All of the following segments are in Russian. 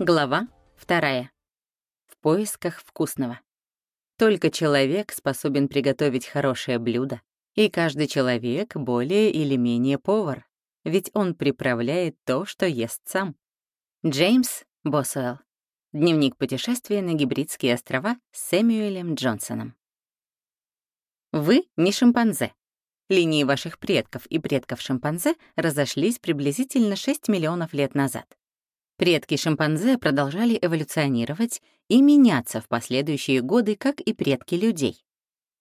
Глава вторая. В поисках вкусного. Только человек способен приготовить хорошее блюдо, и каждый человек более или менее повар, ведь он приправляет то, что ест сам. Джеймс Босуэлл. Дневник путешествия на Гибридские острова с Сэмюэлем Джонсоном. Вы не шимпанзе. Линии ваших предков и предков шимпанзе разошлись приблизительно 6 миллионов лет назад. Предки шимпанзе продолжали эволюционировать и меняться в последующие годы, как и предки людей.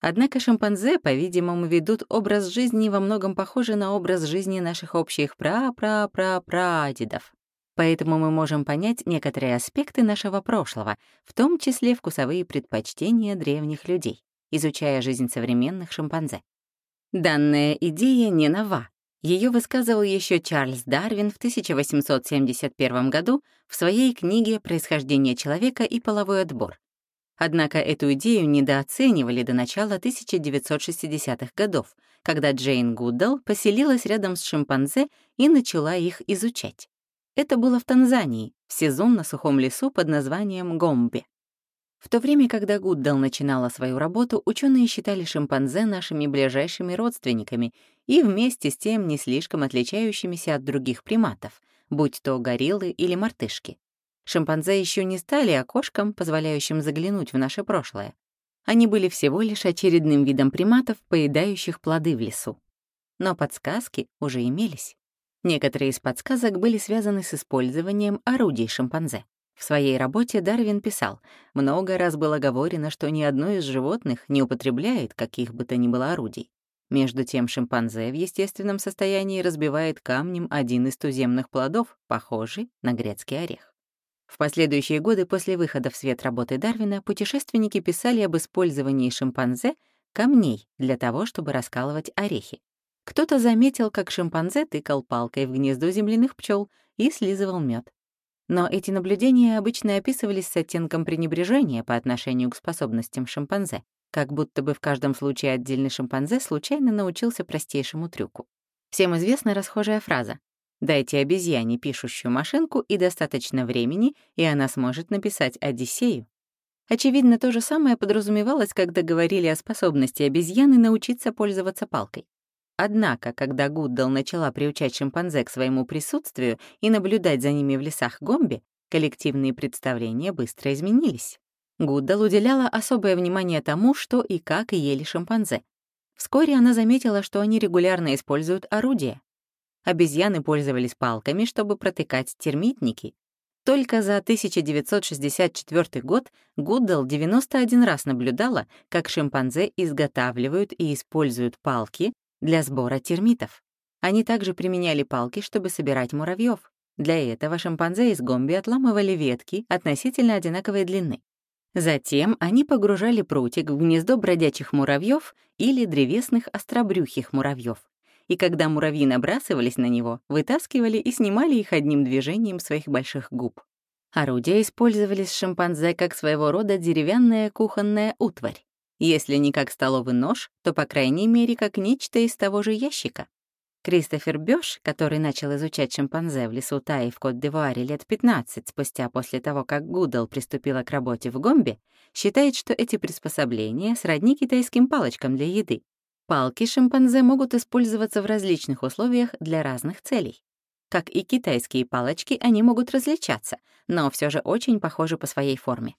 Однако шимпанзе, по-видимому, ведут образ жизни во многом похожий на образ жизни наших общих пра-пра-пра-прадедов. Поэтому мы можем понять некоторые аспекты нашего прошлого, в том числе вкусовые предпочтения древних людей, изучая жизнь современных шимпанзе. Данная идея не нова, ее высказывал еще Чарльз Дарвин в 1871 году в своей книге «Происхождение человека и половой отбор». Однако эту идею недооценивали до начала 1960-х годов, когда Джейн Гуддал поселилась рядом с шимпанзе и начала их изучать. Это было в Танзании, в сезон на сухом лесу под названием Гомбе. В то время, когда Гуддал начинала свою работу, ученые считали шимпанзе нашими ближайшими родственниками и вместе с тем не слишком отличающимися от других приматов, будь то гориллы или мартышки. Шимпанзе еще не стали окошком, позволяющим заглянуть в наше прошлое. Они были всего лишь очередным видом приматов, поедающих плоды в лесу. Но подсказки уже имелись. Некоторые из подсказок были связаны с использованием орудий шимпанзе. В своей работе Дарвин писал, много раз было говорено, что ни одно из животных не употребляет каких бы то ни было орудий. Между тем шимпанзе в естественном состоянии разбивает камнем один из туземных плодов, похожий на грецкий орех. В последующие годы после выхода в свет работы Дарвина путешественники писали об использовании шимпанзе камней для того, чтобы раскалывать орехи. Кто-то заметил, как шимпанзе тыкал палкой в гнездо земляных пчел и слизывал мед. Но эти наблюдения обычно описывались с оттенком пренебрежения по отношению к способностям шимпанзе, как будто бы в каждом случае отдельный шимпанзе случайно научился простейшему трюку. Всем известна расхожая фраза «Дайте обезьяне пишущую машинку и достаточно времени, и она сможет написать Одиссею». Очевидно, то же самое подразумевалось, когда говорили о способности обезьяны научиться пользоваться палкой. Однако, когда Гуддал начала приучать шимпанзе к своему присутствию и наблюдать за ними в лесах Гомби, коллективные представления быстро изменились. Гуддал уделяла особое внимание тому, что и как ели шимпанзе. Вскоре она заметила, что они регулярно используют орудия. Обезьяны пользовались палками, чтобы протыкать термитники. Только за 1964 год Гуддал 91 раз наблюдала, как шимпанзе изготавливают и используют палки, для сбора термитов. Они также применяли палки, чтобы собирать муравьев. Для этого шимпанзе из гомби отламывали ветки относительно одинаковой длины. Затем они погружали прутик в гнездо бродячих муравьев или древесных остробрюхих муравьев. И когда муравьи набрасывались на него, вытаскивали и снимали их одним движением своих больших губ. Орудия использовались шимпанзе как своего рода деревянная кухонная утварь. Если не как столовый нож, то, по крайней мере, как нечто из того же ящика. Кристофер Бёш, который начал изучать шимпанзе в лесу Таи в Кот-д'Ивуаре лет 15 спустя после того, как Гудал приступила к работе в Гомбе, считает, что эти приспособления сродни китайским палочкам для еды. Палки шимпанзе могут использоваться в различных условиях для разных целей. Как и китайские палочки, они могут различаться, но все же очень похожи по своей форме.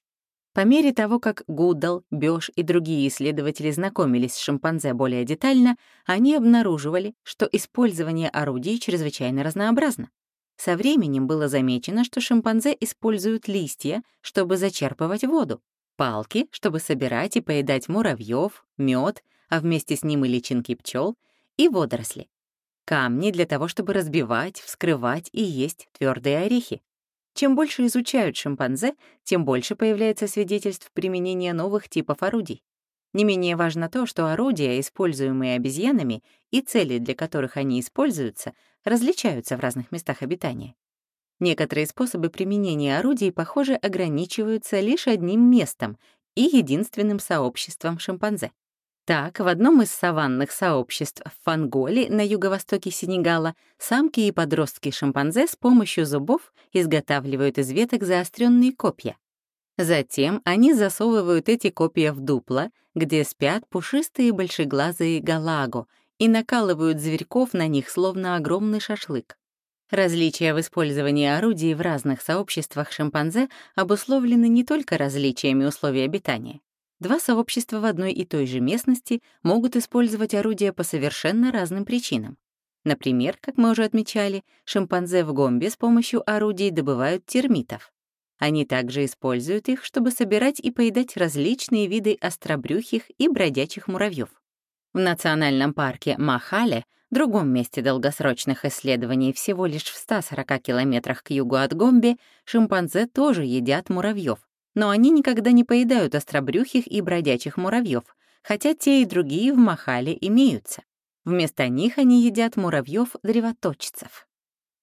По мере того, как Гудал, Бёш и другие исследователи знакомились с шимпанзе более детально, они обнаруживали, что использование орудий чрезвычайно разнообразно. Со временем было замечено, что шимпанзе используют листья, чтобы зачерпывать воду, палки, чтобы собирать и поедать муравьев, мед, а вместе с ним и личинки пчел, и водоросли, камни для того, чтобы разбивать, вскрывать и есть твердые орехи, чем больше изучают шимпанзе, тем больше появляется свидетельств применения новых типов орудий. Не менее важно то, что орудия, используемые обезьянами, и цели, для которых они используются, различаются в разных местах обитания. Некоторые способы применения орудий, похоже, ограничиваются лишь одним местом и единственным сообществом шимпанзе. Так, в одном из саванных сообществ в Фанголе на юго-востоке Сенегала самки и подростки шимпанзе с помощью зубов изготавливают из веток заостренные копья. Затем они засовывают эти копья в дупло, где спят пушистые большеглазые галаго, и накалывают зверьков на них, словно огромный шашлык. Различия в использовании орудий в разных сообществах шимпанзе обусловлены не только различиями условий обитания. Два сообщества в одной и той же местности могут использовать орудия по совершенно разным причинам. Например, как мы уже отмечали, шимпанзе в Гомбе с помощью орудий добывают термитов. Они также используют их, чтобы собирать и поедать различные виды остробрюхих и бродячих муравьев. В национальном парке Махале, другом месте долгосрочных исследований всего лишь в 140 километрах к югу от Гомбе, шимпанзе тоже едят муравьев, но они никогда не поедают остробрюхих и бродячих муравьев, хотя те и другие в Махале имеются. Вместо них они едят муравьев-древоточцев.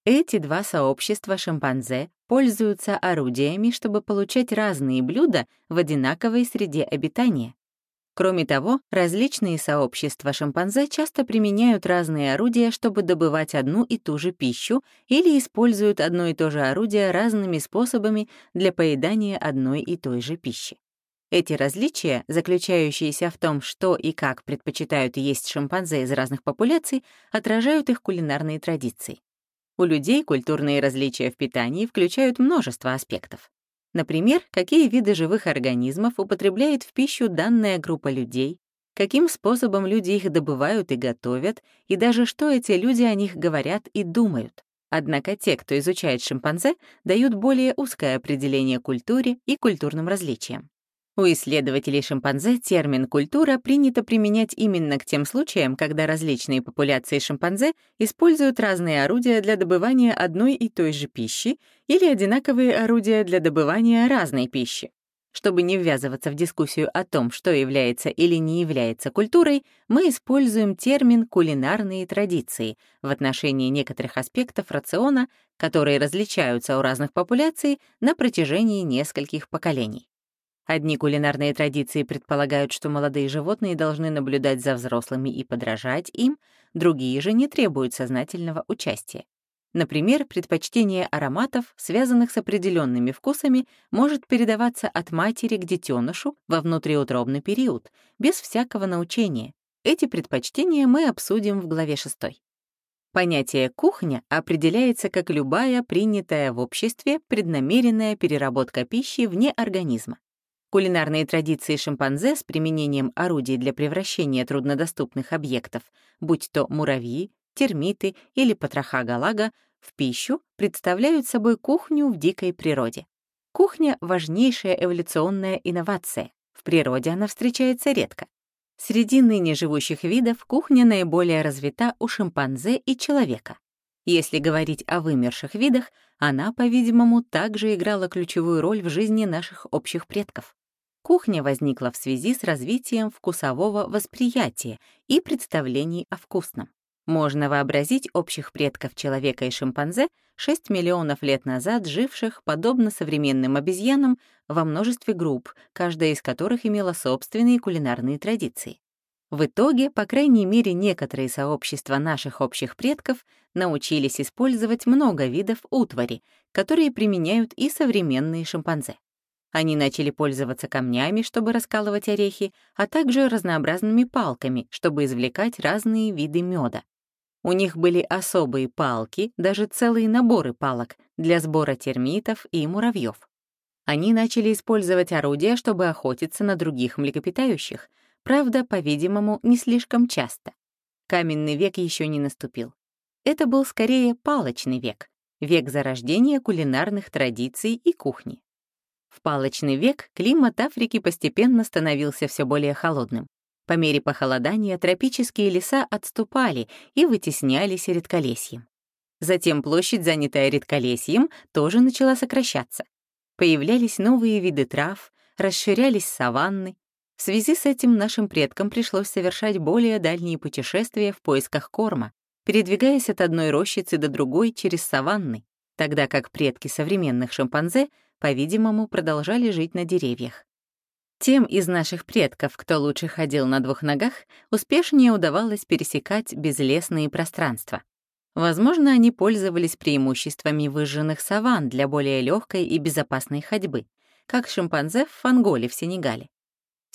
Эти два сообщества шимпанзе пользуются орудиями, чтобы получать разные блюда в одинаковой среде обитания. Кроме того, различные сообщества шимпанзе часто применяют разные орудия, чтобы добывать одну и ту же пищу или используют одно и то же орудие разными способами для поедания одной и той же пищи. Эти различия, заключающиеся в том, что и как предпочитают есть шимпанзе из разных популяций, отражают их кулинарные традиции. У людей культурные различия в питании включают множество аспектов. Например, какие виды живых организмов употребляет в пищу данная группа людей, каким способом люди их добывают и готовят, и даже что эти люди о них говорят и думают. Однако те, кто изучает шимпанзе, дают более узкое определение культуре и культурным различиям. У исследователей шимпанзе термин «культура» принято применять именно к тем случаям, когда различные популяции шимпанзе используют разные орудия для добывания одной и той же пищи или одинаковые орудия для добывания разной пищи. Чтобы не ввязываться в дискуссию о том, что является или не является культурой, мы используем термин «кулинарные традиции» в отношении некоторых аспектов рациона, которые различаются у разных популяций на протяжении нескольких поколений. Одни кулинарные традиции предполагают, что молодые животные должны наблюдать за взрослыми и подражать им, другие же не требуют сознательного участия. Например, предпочтение ароматов, связанных с определенными вкусами, может передаваться от матери к детенышу во внутриутробный период, без всякого научения. Эти предпочтения мы обсудим в главе 6. Понятие «кухня» определяется как любая принятая в обществе преднамеренная переработка пищи вне организма. Кулинарные традиции шимпанзе с применением орудий для превращения труднодоступных объектов, будь то муравьи, термиты или потроха галага, в пищу представляют собой кухню в дикой природе. Кухня — важнейшая эволюционная инновация. В природе она встречается редко. Среди ныне живущих видов кухня наиболее развита у шимпанзе и человека. Если говорить о вымерших видах, она, по-видимому, также играла ключевую роль в жизни наших общих предков. Кухня возникла в связи с развитием вкусового восприятия и представлений о вкусном. Можно вообразить общих предков человека и шимпанзе 6 миллионов лет назад живших, подобно современным обезьянам, во множестве групп, каждая из которых имела собственные кулинарные традиции. В итоге, по крайней мере, некоторые сообщества наших общих предков научились использовать много видов утвари, которые применяют и современные шимпанзе. Они начали пользоваться камнями, чтобы раскалывать орехи, а также разнообразными палками, чтобы извлекать разные виды меда. У них были особые палки, даже целые наборы палок для сбора термитов и муравьев. Они начали использовать орудия, чтобы охотиться на других млекопитающих, Правда, по-видимому, не слишком часто. Каменный век еще не наступил. Это был скорее палочный век, век зарождения кулинарных традиций и кухни. В палочный век климат Африки постепенно становился все более холодным. По мере похолодания тропические леса отступали и вытеснялись редколесьем. Затем площадь, занятая редколесьем, тоже начала сокращаться. Появлялись новые виды трав, расширялись саванны, в связи с этим нашим предкам пришлось совершать более дальние путешествия в поисках корма, передвигаясь от одной рощицы до другой через саванны, тогда как предки современных шимпанзе, по-видимому, продолжали жить на деревьях. Тем из наших предков, кто лучше ходил на двух ногах, успешнее удавалось пересекать безлесные пространства. Возможно, они пользовались преимуществами выжженных саван для более легкой и безопасной ходьбы, как шимпанзе в Фанголе в Сенегале.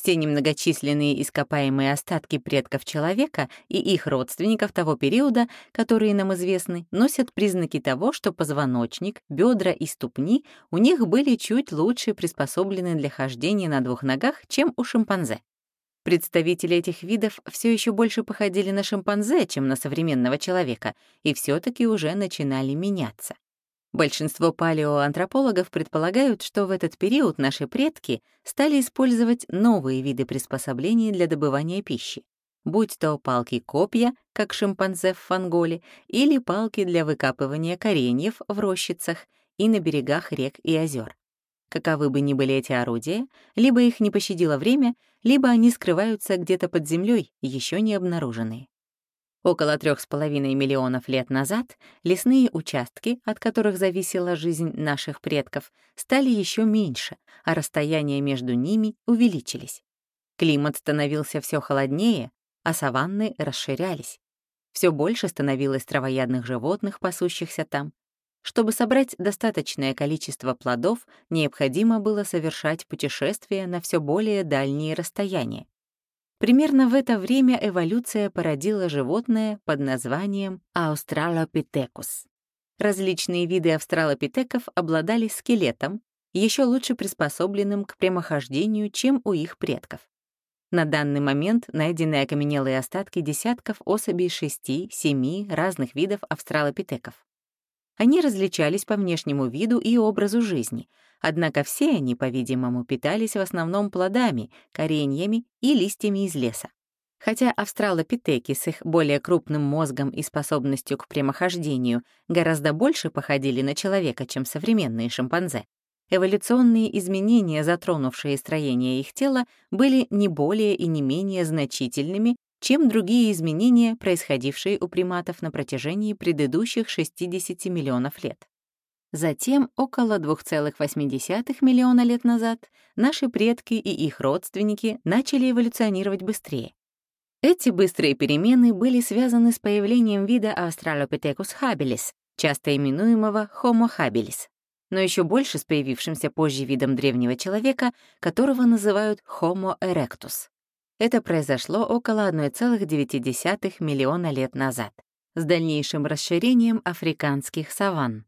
Все немногочисленные ископаемые остатки предков человека и их родственников того периода, которые нам известны, носят признаки того, что позвоночник, бедра и ступни у них были чуть лучше приспособлены для хождения на двух ногах, чем у шимпанзе. Представители этих видов все еще больше походили на шимпанзе, чем на современного человека, и все-таки уже начинали меняться. Большинство палеоантропологов предполагают, что в этот период наши предки стали использовать новые виды приспособлений для добывания пищи, будь то палки-копья, как шимпанзе в Фанголе, или палки для выкапывания кореньев в рощицах и на берегах рек и озер. Каковы бы ни были эти орудия, либо их не пощадило время, либо они скрываются где-то под землей, еще не обнаруженные. Около трех с половиной миллионов лет назад лесные участки, от которых зависела жизнь наших предков, стали еще меньше, а расстояния между ними увеличились. Климат становился все холоднее, а саванны расширялись. Все больше становилось травоядных животных, пасущихся там. Чтобы собрать достаточное количество плодов, необходимо было совершать путешествия на все более дальние расстояния. Примерно в это время эволюция породила животное под названием Australopithecus. Различные виды австралопитеков обладали скелетом, еще лучше приспособленным к прямохождению, чем у их предков. На данный момент найдены окаменелые остатки десятков особей шести-семи разных видов австралопитеков. Они различались по внешнему виду и образу жизни, однако все они, по-видимому, питались в основном плодами, кореньями и листьями из леса. Хотя австралопитеки с их более крупным мозгом и способностью к прямохождению гораздо больше походили на человека, чем современные шимпанзе, эволюционные изменения, затронувшие строение их тела, были не более и не менее значительными, чем другие изменения, происходившие у приматов на протяжении предыдущих 60 миллионов лет. Затем, около 2,8 миллиона лет назад, наши предки и их родственники начали эволюционировать быстрее. Эти быстрые перемены были связаны с появлением вида Australopithecus habilis, часто именуемого Homo habilis, но еще больше с появившимся позже видом древнего человека, которого называют Homo erectus. Это произошло около 1,9 миллиона лет назад, с дальнейшим расширением африканских саванн.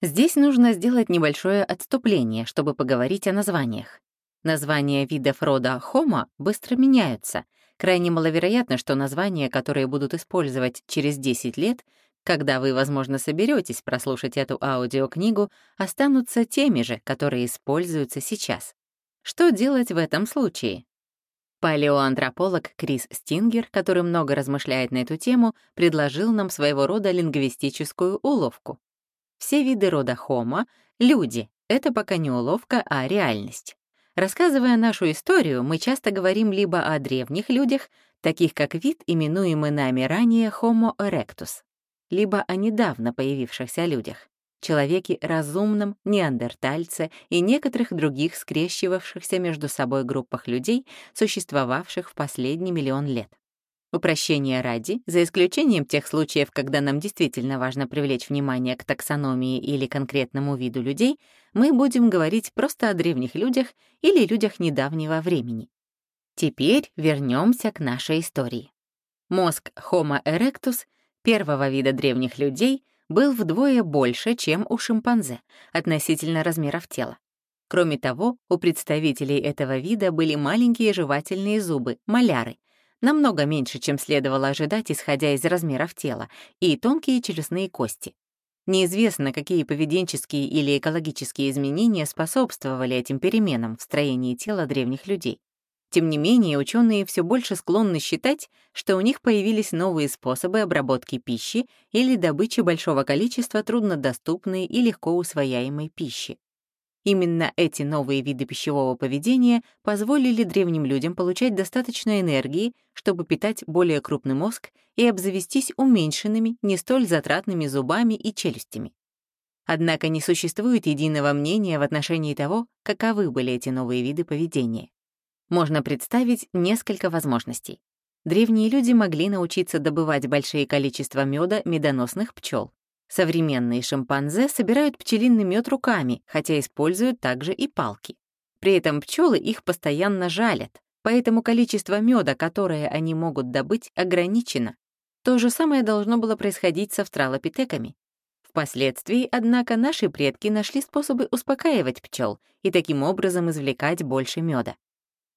Здесь нужно сделать небольшое отступление, чтобы поговорить о названиях. Названия видов рода Homo быстро меняются. Крайне маловероятно, что названия, которые будут использовать через 10 лет, когда вы, возможно, соберетесь прослушать эту аудиокнигу, останутся теми же, которые используются сейчас. Что делать в этом случае? Палеоантрополог Крис Стингер, который много размышляет на эту тему, предложил нам своего рода лингвистическую уловку. Все виды рода Homo — люди. Это пока не уловка, а реальность. Рассказывая нашу историю, мы часто говорим либо о древних людях, таких как вид, именуемый нами ранее Homo erectus, либо о недавно появившихся людях человеке разумном, неандертальце и некоторых других скрещивавшихся между собой группах людей, существовавших в последний миллион лет. Упрощение ради, за исключением тех случаев, когда нам действительно важно привлечь внимание к таксономии или конкретному виду людей, мы будем говорить просто о древних людях или людях недавнего времени. Теперь вернемся к нашей истории. Мозг Homo erectus, первого вида древних людей — был вдвое больше, чем у шимпанзе, относительно размеров тела. Кроме того, у представителей этого вида были маленькие жевательные зубы, маляры, намного меньше, чем следовало ожидать, исходя из размеров тела, и тонкие челюстные кости. Неизвестно, какие поведенческие или экологические изменения способствовали этим переменам в строении тела древних людей. Тем не менее, ученые все больше склонны считать, что у них появились новые способы обработки пищи или добычи большого количества труднодоступной и легко усвояемой пищи. Именно эти новые виды пищевого поведения позволили древним людям получать достаточно энергии, чтобы питать более крупный мозг и обзавестись уменьшенными, не столь затратными зубами и челюстями. Однако не существует единого мнения в отношении того, каковы были эти новые виды поведения. Можно представить несколько возможностей. Древние люди могли научиться добывать большие количества меда медоносных пчел. Современные шимпанзе собирают пчелиный мед руками, хотя используют также и палки. При этом пчелы их постоянно жалят, поэтому количество меда, которое они могут добыть, ограничено. То же самое должно было происходить с австралопитеками. Впоследствии, однако, наши предки нашли способы успокаивать пчел и таким образом извлекать больше меда.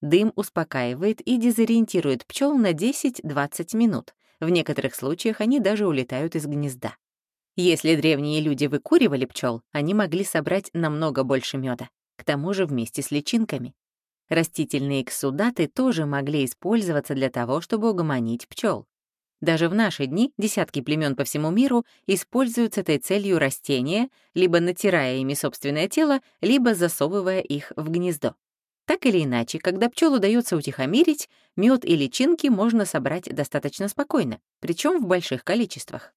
Дым успокаивает и дезориентирует пчел на 10-20 минут. В некоторых случаях они даже улетают из гнезда. Если древние люди выкуривали пчел, они могли собрать намного больше меда, к тому же вместе с личинками. Растительные эксудаты тоже могли использоваться для того, чтобы угомонить пчел. Даже в наши дни десятки племен по всему миру используют с этой целью растения, либо натирая ими собственное тело, либо засовывая их в гнездо. Так или иначе, когда пчел удается утихомирить, мед и личинки можно собрать достаточно спокойно, причем в больших количествах.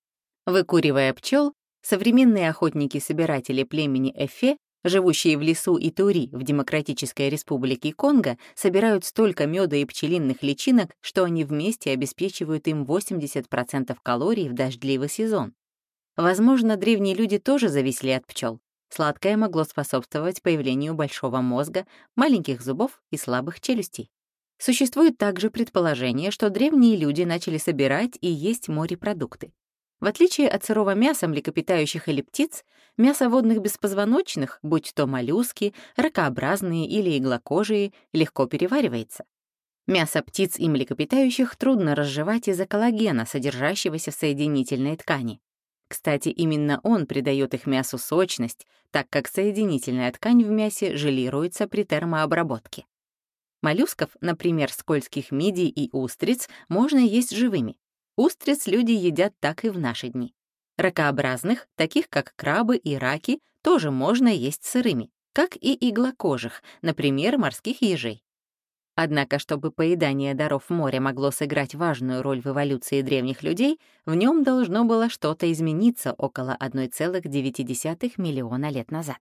Выкуривая пчел, современные охотники-собиратели племени Эфе, живущие в лесу Итури в Демократической Республике Конго, собирают столько меда и пчелиных личинок, что они вместе обеспечивают им 80% калорий в дождливый сезон. Возможно, древние люди тоже зависели от пчел, Сладкое могло способствовать появлению большого мозга, маленьких зубов и слабых челюстей. Существует также предположение, что древние люди начали собирать и есть морепродукты. В отличие от сырого мяса млекопитающих или птиц, мясо водных беспозвоночных, будь то моллюски, ракообразные или иглокожие, легко переваривается. Мясо птиц и млекопитающих трудно разжевать из-за коллагена, содержащегося в соединительной ткани. Кстати, именно он придает их мясу сочность, так как соединительная ткань в мясе желируется при термообработке. Моллюсков, например, скользких мидий и устриц, можно есть живыми. Устриц люди едят так и в наши дни. Ракообразных, таких как крабы и раки, тоже можно есть сырыми, как и иглокожих, например, морских ежей. Однако, чтобы поедание даров моря могло сыграть важную роль в эволюции древних людей, в нем должно было что-то измениться около 1,9 миллиона лет назад.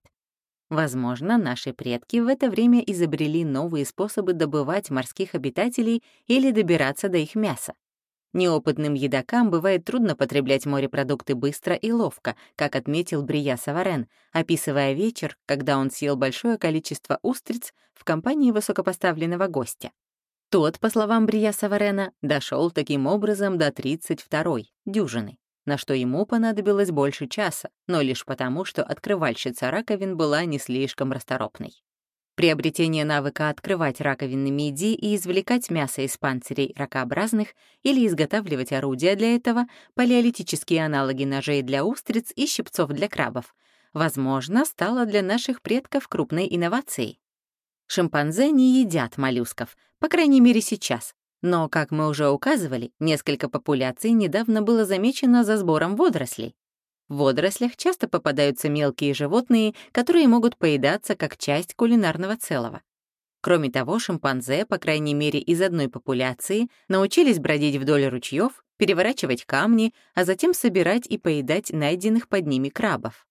Возможно, наши предки в это время изобрели новые способы добывать морских обитателей или добираться до их мяса. Неопытным едокам бывает трудно потреблять морепродукты быстро и ловко, как отметил Брия Саварен, описывая вечер, когда он съел большое количество устриц в компании высокопоставленного гостя. Тот, по словам Брия Саварена, дошел таким образом до 32-й дюжины, на что ему понадобилось больше часа, но лишь потому, что открывальщица раковин была не слишком расторопной. Приобретение навыка открывать раковины мидии и извлекать мясо из панцирей ракообразных или изготавливать орудия для этого, палеолитические аналоги ножей для устриц и щипцов для крабов, возможно, стало для наших предков крупной инновацией. Шимпанзе не едят моллюсков, по крайней мере сейчас, но, как мы уже указывали, несколько популяций недавно было замечено за сбором водорослей. В водорослях часто попадаются мелкие животные, которые могут поедаться как часть кулинарного целого. Кроме того, шимпанзе, по крайней мере из одной популяции, научились бродить вдоль ручьев, переворачивать камни, а затем собирать и поедать найденных под ними крабов.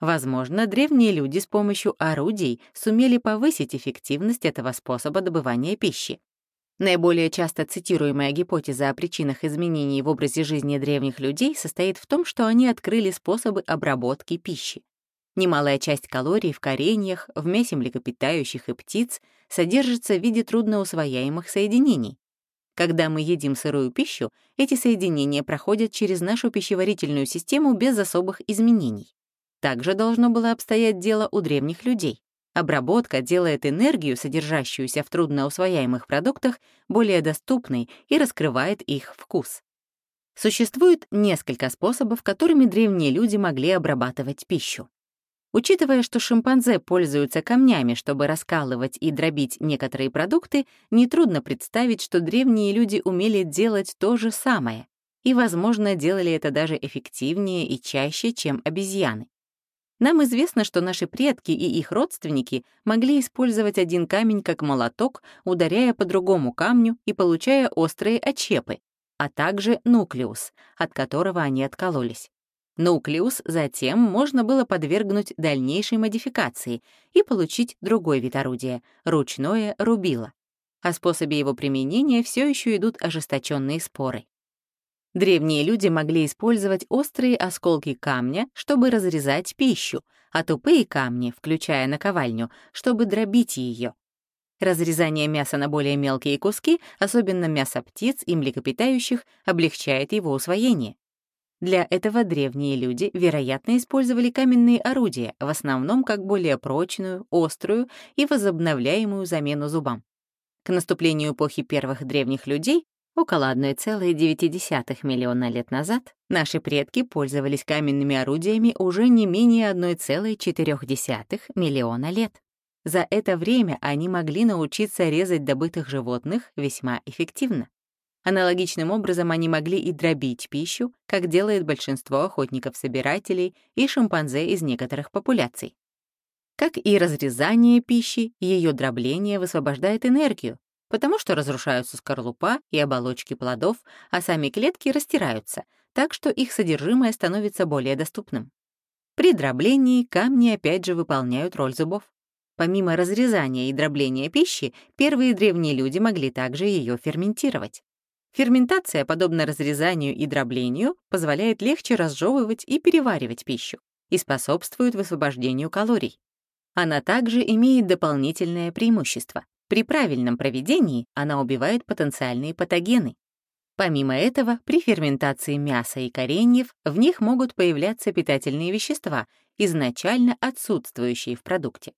Возможно, древние люди с помощью орудий сумели повысить эффективность этого способа добывания пищи. Наиболее часто цитируемая гипотеза о причинах изменений в образе жизни древних людей состоит в том, что они открыли способы обработки пищи. Немалая часть калорий в кореньях, в мясе млекопитающих и птиц содержится в виде трудноусвояемых соединений. Когда мы едим сырую пищу, эти соединения проходят через нашу пищеварительную систему без особых изменений. Также должно было обстоять дело у древних людей. Обработка делает энергию, содержащуюся в трудноусвояемых продуктах, более доступной и раскрывает их вкус. Существует несколько способов, которыми древние люди могли обрабатывать пищу. Учитывая, что шимпанзе пользуются камнями, чтобы раскалывать и дробить некоторые продукты, нетрудно представить, что древние люди умели делать то же самое и, возможно, делали это даже эффективнее и чаще, чем обезьяны. Нам известно, что наши предки и их родственники могли использовать один камень как молоток, ударяя по другому камню и получая острые отщепы, а также нуклеус, от которого они откололись. Нуклеус затем можно было подвергнуть дальнейшей модификации и получить другой вид орудия — ручное рубило. О способе его применения все еще идут ожесточенные споры. Древние люди могли использовать острые осколки камня, чтобы разрезать пищу, а тупые камни, включая наковальню, чтобы дробить ее. Разрезание мяса на более мелкие куски, особенно мясо птиц и млекопитающих, облегчает его усвоение. Для этого древние люди, вероятно, использовали каменные орудия, в основном как более прочную, острую и возобновляемую замену зубам. К наступлению эпохи первых древних людей, около 1,9 миллиона лет назад, наши предки пользовались каменными орудиями уже не менее 1,4 миллиона лет. За это время они могли научиться резать добытых животных весьма эффективно. Аналогичным образом они могли и дробить пищу, как делает большинство охотников-собирателей и шимпанзе из некоторых популяций. Как и разрезание пищи, ее дробление высвобождает энергию, потому что разрушаются скорлупа и оболочки плодов, а сами клетки растираются, так что их содержимое становится более доступным. При дроблении камни опять же выполняют роль зубов. Помимо разрезания и дробления пищи, первые древние люди могли также ее ферментировать. Ферментация, подобно разрезанию и дроблению, позволяет легче разжевывать и переваривать пищу и способствует высвобождению калорий. Она также имеет дополнительное преимущество. При правильном проведении она убивает потенциальные патогены. Помимо этого, при ферментации мяса и кореньев в них могут появляться питательные вещества, изначально отсутствующие в продукте.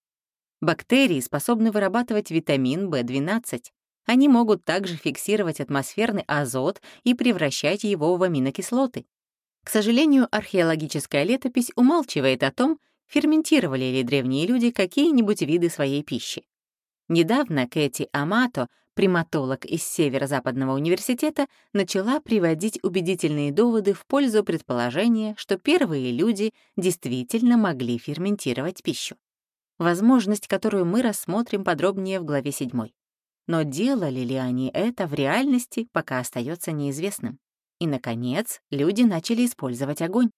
Бактерии способны вырабатывать витамин В12, они могут также фиксировать атмосферный азот и превращать его в аминокислоты. К сожалению, археологическая летопись умалчивает о том, ферментировали ли древние люди какие-нибудь виды своей пищи. Недавно Кэти Амато, приматолог из Северо-Западного университета, начала приводить убедительные доводы в пользу предположения, что первые люди действительно могли ферментировать пищу. Возможность, которую мы рассмотрим подробнее в главе 7 но делали ли они это в реальности, пока остается неизвестным. И, наконец, люди начали использовать огонь.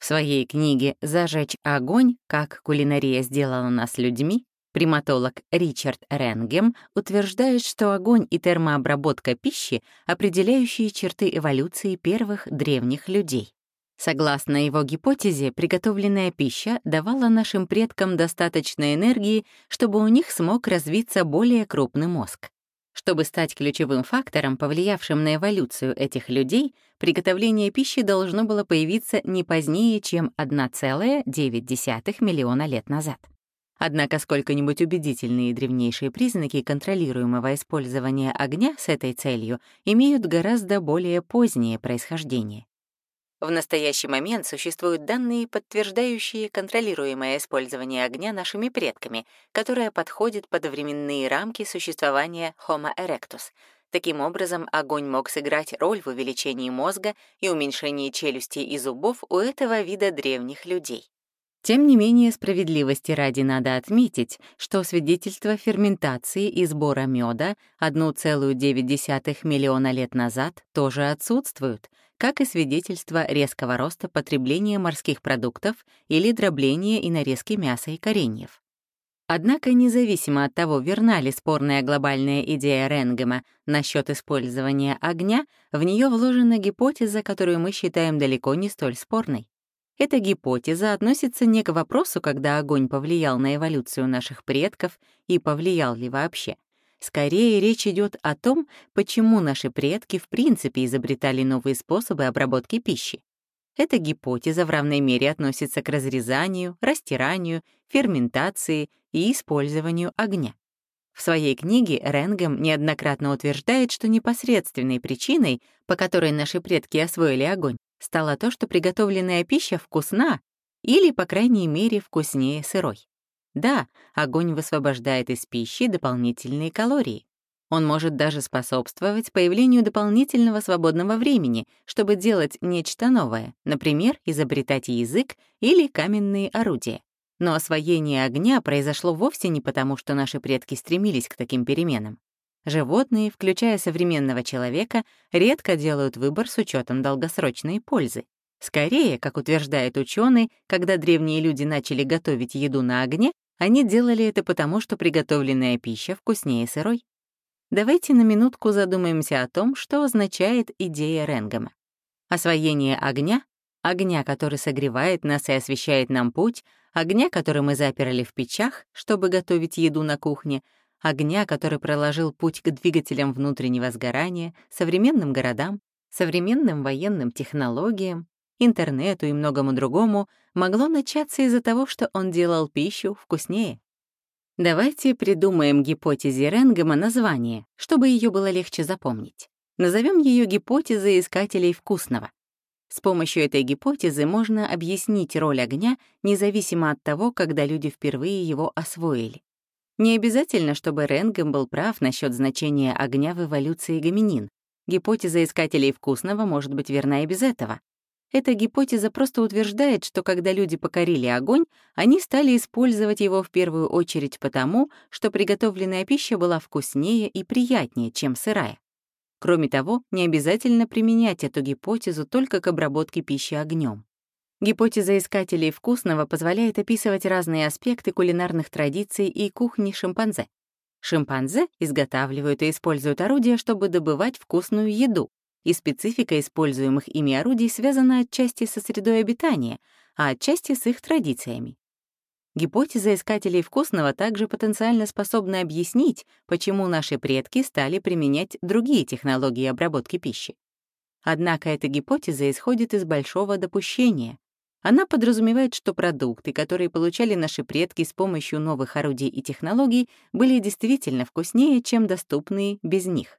В своей книге «Зажечь огонь. Как кулинария сделала нас людьми» приматолог Ричард Ренгем утверждает, что огонь и термообработка пищи — определяющие черты эволюции первых древних людей. Согласно его гипотезе, приготовленная пища давала нашим предкам достаточно энергии, чтобы у них смог развиться более крупный мозг. Чтобы стать ключевым фактором, повлиявшим на эволюцию этих людей, приготовление пищи должно было появиться не позднее, чем 1,9 миллиона лет назад. Однако сколько-нибудь убедительные древнейшие признаки контролируемого использования огня с этой целью имеют гораздо более позднее происхождение. В настоящий момент существуют данные, подтверждающие контролируемое использование огня нашими предками, которое подходит под временные рамки существования Homo erectus. Таким образом, огонь мог сыграть роль в увеличении мозга и уменьшении челюстей и зубов у этого вида древних людей. Тем не менее, справедливости ради надо отметить, что свидетельства ферментации и сбора меда 1,9 миллиона лет назад тоже отсутствуют, как и свидетельство резкого роста потребления морских продуктов или дробления и нарезки мяса и кореньев. Однако, независимо от того, верна ли спорная глобальная идея Ренгема насчет использования огня, в нее вложена гипотеза, которую мы считаем далеко не столь спорной. Эта гипотеза относится не к вопросу, когда огонь повлиял на эволюцию наших предков и повлиял ли вообще, Скорее речь идет о том, почему наши предки в принципе изобретали новые способы обработки пищи. Эта гипотеза в равной мере относится к разрезанию, растиранию, ферментации и использованию огня. В своей книге Ренгем неоднократно утверждает, что непосредственной причиной, по которой наши предки освоили огонь, стало то, что приготовленная пища вкусна или, по крайней мере, вкуснее сырой. Да, огонь высвобождает из пищи дополнительные калории. Он может даже способствовать появлению дополнительного свободного времени, чтобы делать нечто новое, например, изобретать язык или каменные орудия. Но освоение огня произошло вовсе не потому, что наши предки стремились к таким переменам. Животные, включая современного человека, редко делают выбор с учетом долгосрочной пользы. Скорее, как утверждает ученый, когда древние люди начали готовить еду на огне, они делали это потому, что приготовленная пища вкуснее сырой. давайте на минутку задумаемся о том, что означает идея Ренгема. Освоение огня, огня, который согревает нас и освещает нам путь, огня, который мы заперли в печах, чтобы готовить еду на кухне, огня, который проложил путь к двигателям внутреннего сгорания, современным городам, современным военным технологиям, интернету и многому другому, могло начаться из-за того, что он делал пищу вкуснее. Давайте придумаем гипотезе Ренгема название, чтобы ее было легче запомнить. Назовем ее гипотезой искателей вкусного. С помощью этой гипотезы можно объяснить роль огня независимо от того, когда люди впервые его освоили. Не обязательно, чтобы Ренгем был прав насчет значения огня в эволюции гоминин. Гипотеза искателей вкусного может быть верна и без этого. Эта гипотеза просто утверждает, что когда люди покорили огонь, они стали использовать его в первую очередь потому, что приготовленная пища была вкуснее и приятнее, чем сырая. Кроме того, не обязательно применять эту гипотезу только к обработке пищи огнем. Гипотеза искателей вкусного позволяет описывать разные аспекты кулинарных традиций и кухни шимпанзе. Шимпанзе изготавливают и используют орудия, чтобы добывать вкусную еду, и специфика используемых ими орудий связана отчасти со средой обитания, а отчасти с их традициями. Гипотеза искателей вкусного также потенциально способна объяснить, почему наши предки стали применять другие технологии обработки пищи. Однако эта гипотеза исходит из большого допущения. Она подразумевает, что продукты, которые получали наши предки с помощью новых орудий и технологий, были действительно вкуснее, чем доступные без них.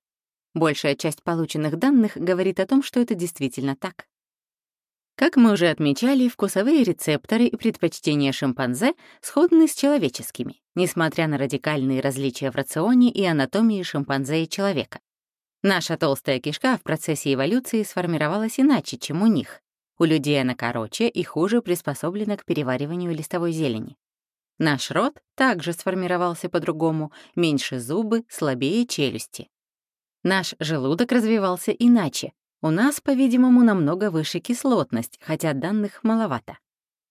Большая часть полученных данных говорит о том, что это действительно так. Как мы уже отмечали, вкусовые рецепторы и предпочтения шимпанзе сходны с человеческими, несмотря на радикальные различия в рационе и анатомии шимпанзе и человека. Наша толстая кишка в процессе эволюции сформировалась иначе, чем у них. У людей она короче и хуже приспособлена к перевариванию листовой зелени. Наш рот также сформировался по-другому, меньше зубы, слабее челюсти. Наш желудок развивался иначе. У нас, по-видимому, намного выше кислотность, хотя данных маловато.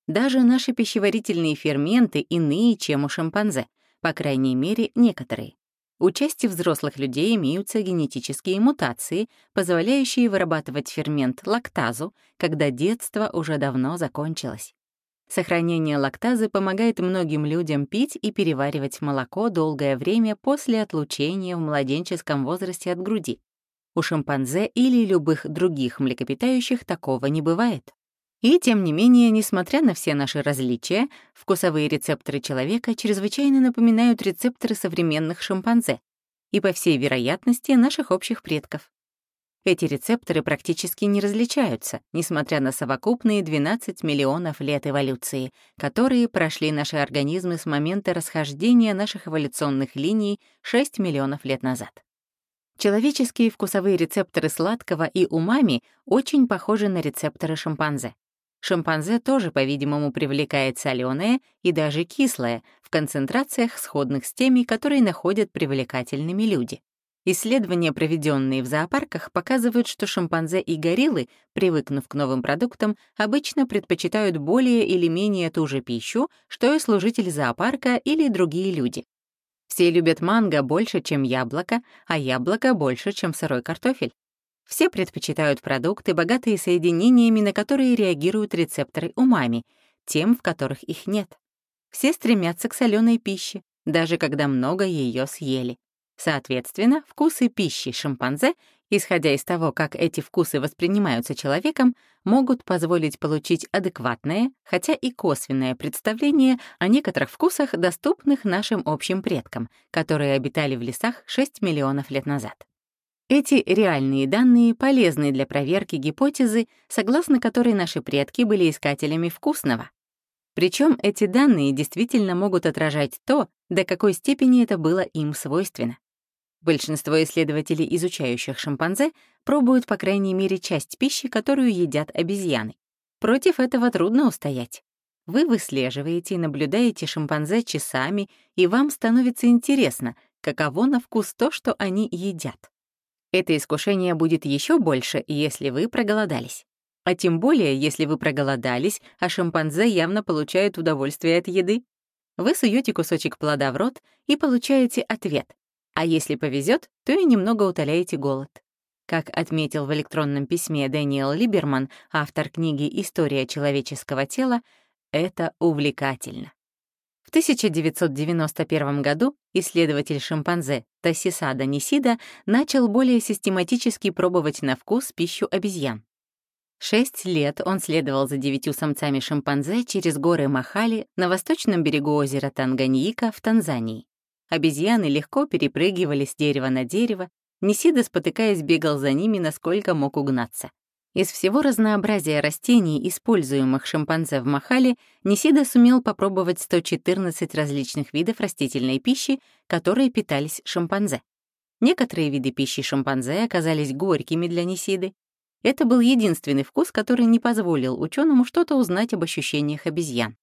Даже наши пищеварительные ферменты иные, чем у шимпанзе, по крайней мере, некоторые. У части взрослых людей имеются генетические мутации, позволяющие вырабатывать фермент лактазу, когда детство уже давно закончилось. Сохранение лактазы помогает многим людям пить и переваривать молоко долгое время после отлучения в младенческом возрасте от груди. У шимпанзе или любых других млекопитающих такого не бывает. И тем не менее, несмотря на все наши различия, вкусовые рецепторы человека чрезвычайно напоминают рецепторы современных шимпанзе и, по всей вероятности, наших общих предков. Эти рецепторы практически не различаются, несмотря на совокупные 12 миллионов лет эволюции, которые прошли наши организмы с момента расхождения наших эволюционных линий 6 миллионов лет назад. Человеческие вкусовые рецепторы сладкого и умами очень похожи на рецепторы шимпанзе. Шимпанзе тоже, по-видимому, привлекает соленое и даже кислое в концентрациях, сходных с теми, которые находят привлекательными люди. Исследования, проведенные в зоопарках, показывают, что шимпанзе и гориллы, привыкнув к новым продуктам, обычно предпочитают более или менее ту же пищу, что и служители зоопарка или другие люди. Все любят манго больше, чем яблоко, а яблоко больше, чем сырой картофель. Все предпочитают продукты, богатые соединениями, на которые реагируют рецепторы умами, тем, в которых их нет. Все стремятся к соленой пище, даже когда много ее съели. Соответственно, вкусы пищи шимпанзе, исходя из того, как эти вкусы воспринимаются человеком, могут позволить получить адекватное, хотя и косвенное представление о некоторых вкусах, доступных нашим общим предкам, которые обитали в лесах 6 миллионов лет назад. Эти реальные данные полезны для проверки гипотезы, согласно которой наши предки были искателями вкусного. Причем эти данные действительно могут отражать то, до какой степени это было им свойственно. Большинство исследователей, изучающих шимпанзе, пробуют по крайней мере часть пищи, которую едят обезьяны. Против этого трудно устоять. Вы выслеживаете и наблюдаете шимпанзе часами, и вам становится интересно, каково на вкус то, что они едят. Это искушение будет еще больше, если вы проголодались. А тем более, если вы проголодались, а шимпанзе явно получают удовольствие от еды. Вы суете кусочек плода в рот и получаете ответ А если повезет, то и немного утоляете голод. Как отметил в электронном письме Дэниел Либерман, автор книги «История человеческого тела», это увлекательно. В 1991 году исследователь шимпанзе Тасисада Нисида начал более систематически пробовать на вкус пищу обезьян. Шесть лет он следовал за девятью самцами шимпанзе через горы Махали на восточном берегу озера Танганьика в Танзании. Обезьяны легко перепрыгивали с дерева на дерево, Нисида, спотыкаясь, бегал за ними, насколько мог угнаться. Из всего разнообразия растений, используемых шимпанзе в Махале, Нисида сумел попробовать 114 различных видов растительной пищи, которые питались шимпанзе. Некоторые виды пищи шимпанзе оказались горькими для Нисиды, это был единственный вкус, который не позволил ученому что-то узнать об ощущениях обезьян.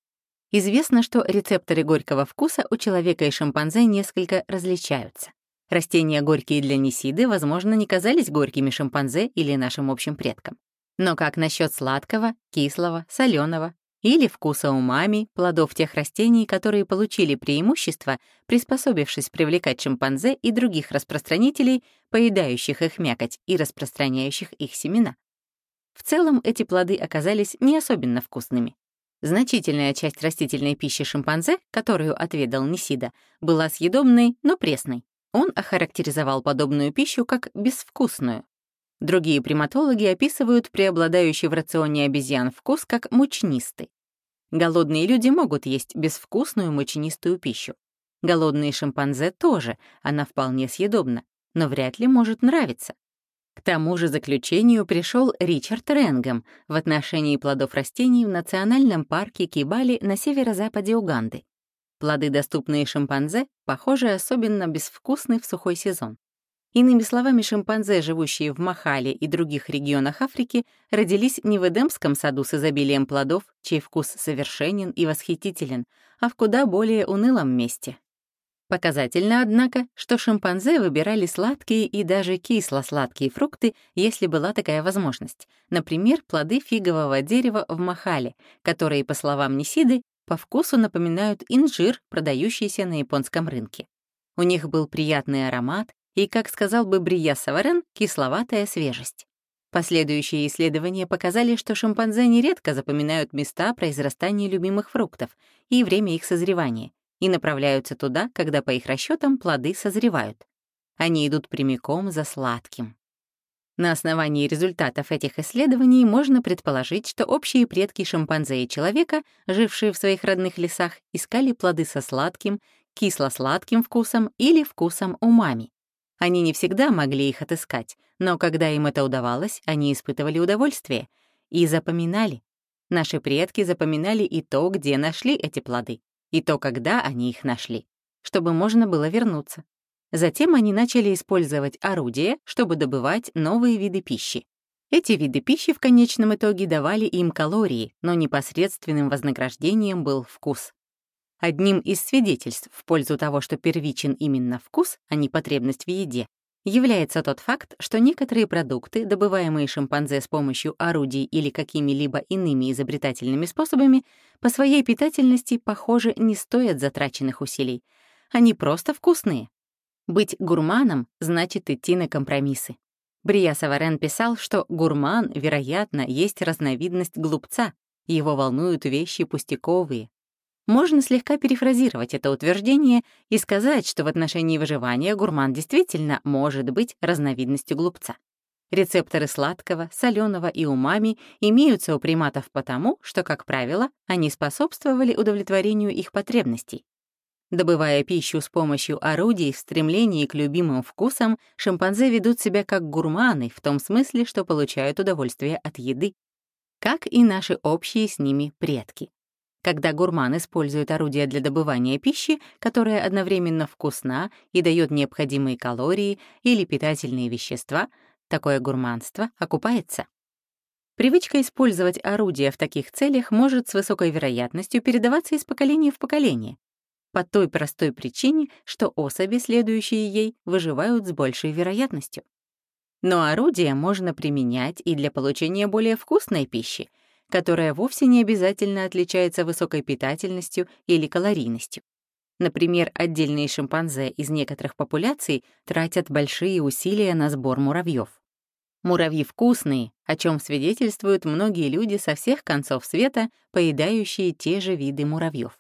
Известно, что рецепторы горького вкуса у человека и шимпанзе несколько различаются. Растения горькие для несиды, возможно, не казались горькими шимпанзе или нашим общим предкам. Но как насчет сладкого, кислого, соленого или вкуса умами, плодов тех растений, которые получили преимущество, приспособившись привлекать шимпанзе и других распространителей, поедающих их мякоть и распространяющих их семена. В целом эти плоды оказались не особенно вкусными. Значительная часть растительной пищи шимпанзе, которую отведал Нисида, была съедобной, но пресной. Он охарактеризовал подобную пищу как безвкусную. Другие приматологи описывают преобладающий в рационе обезьян вкус как мучнистый. Голодные люди могут есть безвкусную мучнистую пищу. Голодные шимпанзе тоже, она вполне съедобна, но вряд ли может нравиться. К тому же заключению пришел Ричард Ренгам в отношении плодов растений в национальном парке Кибали на северо-западе Уганды. Плоды, доступные шимпанзе, похоже, особенно безвкусны в сухой сезон. Иными словами, шимпанзе, живущие в Махале и других регионах Африки, родились не в Эдемском саду с изобилием плодов, чей вкус совершенен и восхитителен, а в куда более унылом месте. Показательно, однако, что шимпанзе выбирали сладкие и даже кисло-сладкие фрукты, если была такая возможность. Например, плоды фигового дерева в Махале, которые, по словам Нисиды, по вкусу напоминают инжир, продающийся на японском рынке. У них был приятный аромат, и, как сказал бы Брия Саварен, кисловатая свежесть. Последующие исследования показали, что шимпанзе нередко запоминают места произрастания любимых фруктов и время их созревания, и направляются туда, когда, по их расчетам, плоды созревают. Они идут прямиком за сладким. На основании результатов этих исследований можно предположить, что общие предки шимпанзе и человека, жившие в своих родных лесах, искали плоды со сладким, кисло-сладким вкусом или вкусом умами. Они не всегда могли их отыскать, но когда им это удавалось, они испытывали удовольствие и запоминали. Наши предки запоминали и то, где нашли эти плоды, и то, когда они их нашли, чтобы можно было вернуться. Затем они начали использовать орудия, чтобы добывать новые виды пищи. Эти виды пищи в конечном итоге давали им калории, но непосредственным вознаграждением был вкус. Одним из свидетельств в пользу того, что первичен именно вкус, а не потребность в еде, является тот факт, что некоторые продукты, добываемые шимпанзе с помощью орудий или какими-либо иными изобретательными способами, по своей питательности, похоже, не стоят затраченных усилий. Они просто вкусные. Быть гурманом значит идти на компромиссы. Брия Саварен писал, что гурман, вероятно, есть разновидность глупца. Его волнуют вещи пустяковые, можно слегка перефразировать это утверждение и сказать, что в отношении выживания гурман действительно может быть разновидностью глупца. Рецепторы сладкого, соленого и умами имеются у приматов потому, что, как правило, они способствовали удовлетворению их потребностей. Добывая пищу с помощью орудий в стремлении к любимым вкусам, шимпанзе ведут себя как гурманы в том смысле, что получают удовольствие от еды, как и наши общие с ними предки. Когда гурман использует орудие для добывания пищи, которая одновременно вкусна и дает необходимые калории или питательные вещества, такое гурманство окупается. Привычка использовать орудия в таких целях может с высокой вероятностью передаваться из поколения в поколение, по той простой причине, что особи, следующие ей, выживают с большей вероятностью. Но орудия можно применять и для получения более вкусной пищи, которая вовсе не обязательно отличается высокой питательностью или калорийностью. Например, отдельные шимпанзе из некоторых популяций тратят большие усилия на сбор муравьев. Муравьи вкусные, о чем свидетельствуют многие люди со всех концов света, поедающие те же виды муравьев.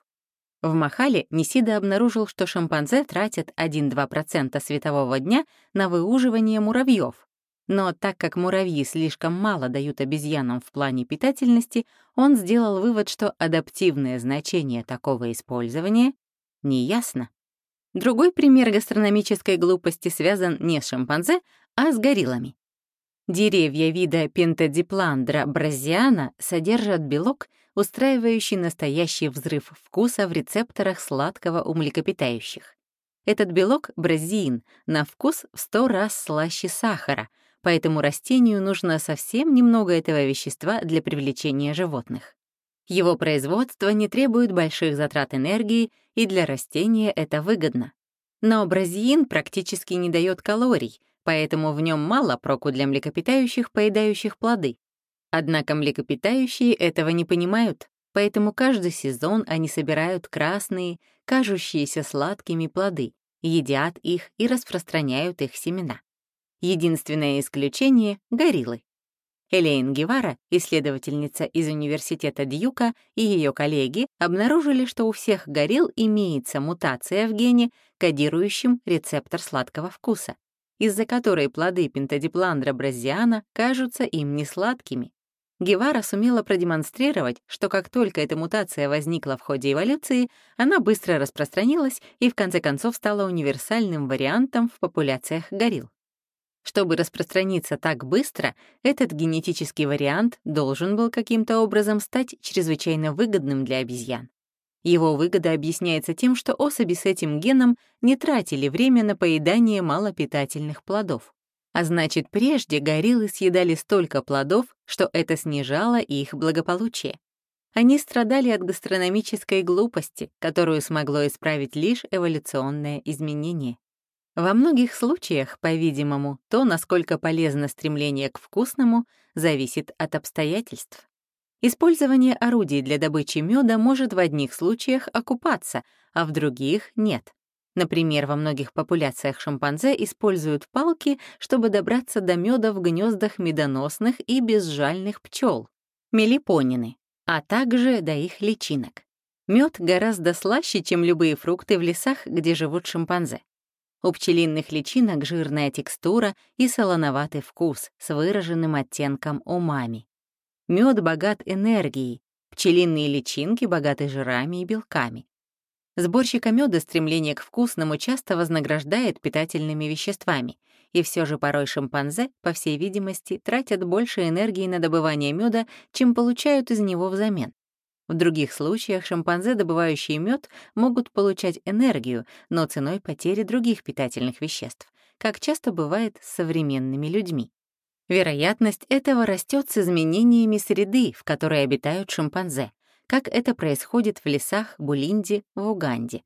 В Махале Нисида обнаружил, что шимпанзе тратят 1-2% светового дня на выуживание муравьев. Но так как муравьи слишком мало дают обезьянам в плане питательности, он сделал вывод, что адаптивное значение такого использования неясно. Другой пример гастрономической глупости связан не с шимпанзе, а с гориллами. Деревья вида пентадипландра бразиана содержат белок, устраивающий настоящий взрыв вкуса в рецепторах сладкого у млекопитающих. Этот белок, бразиин, на вкус в 100 раз слаще сахара, поэтому растению нужно совсем немного этого вещества для привлечения животных. Его производство не требует больших затрат энергии, и для растения это выгодно. Но бразиин практически не дает калорий, поэтому в нем мало проку для млекопитающих, поедающих плоды. Однако млекопитающие этого не понимают, поэтому каждый сезон они собирают красные, кажущиеся сладкими плоды, едят их и распространяют их семена. Единственное исключение — гориллы. Элейн Гевара, исследовательница из Университета Дьюка, и ее коллеги обнаружили, что у всех горилл имеется мутация в гене, кодирующем рецептор сладкого вкуса из-за которой плоды пентадипландра бразиана кажутся им несладкими. Гевара сумела продемонстрировать, что как только эта мутация возникла в ходе эволюции, она быстро распространилась и в конце концов стала универсальным вариантом в популяциях горилл. Чтобы распространиться так быстро, этот генетический вариант должен был каким-то образом стать чрезвычайно выгодным для обезьян. Его выгода объясняется тем, что особи с этим геном не тратили время на поедание малопитательных плодов. А значит, прежде гориллы съедали столько плодов, что это снижало их благополучие. Они страдали от гастрономической глупости, которую смогло исправить лишь эволюционное изменение. Во многих случаях, по-видимому, то, насколько полезно стремление к вкусному, зависит от обстоятельств. Использование орудий для добычи меда может в одних случаях окупаться, а в других — нет. Например, во многих популяциях шимпанзе используют палки, чтобы добраться до меда в гнездах медоносных и безжальных пчел, мелипонины, а также до их личинок. Мед гораздо слаще, чем любые фрукты в лесах, где живут шимпанзе. У пчелиных личинок жирная текстура и солоноватый вкус с выраженным оттенком умами. Мед богат энергией, пчелиные личинки богаты жирами и белками. Сборщика меда стремление к вкусному часто вознаграждает питательными веществами, и все же порой шимпанзе, по всей видимости, тратят больше энергии на добывание меда, чем получают из него взамен. В других случаях шимпанзе, добывающие мед, могут получать энергию, но ценой потери других питательных веществ, как часто бывает с современными людьми. Вероятность этого растет с изменениями среды, в которой обитают шимпанзе, как это происходит в лесах Булинди в Уганде.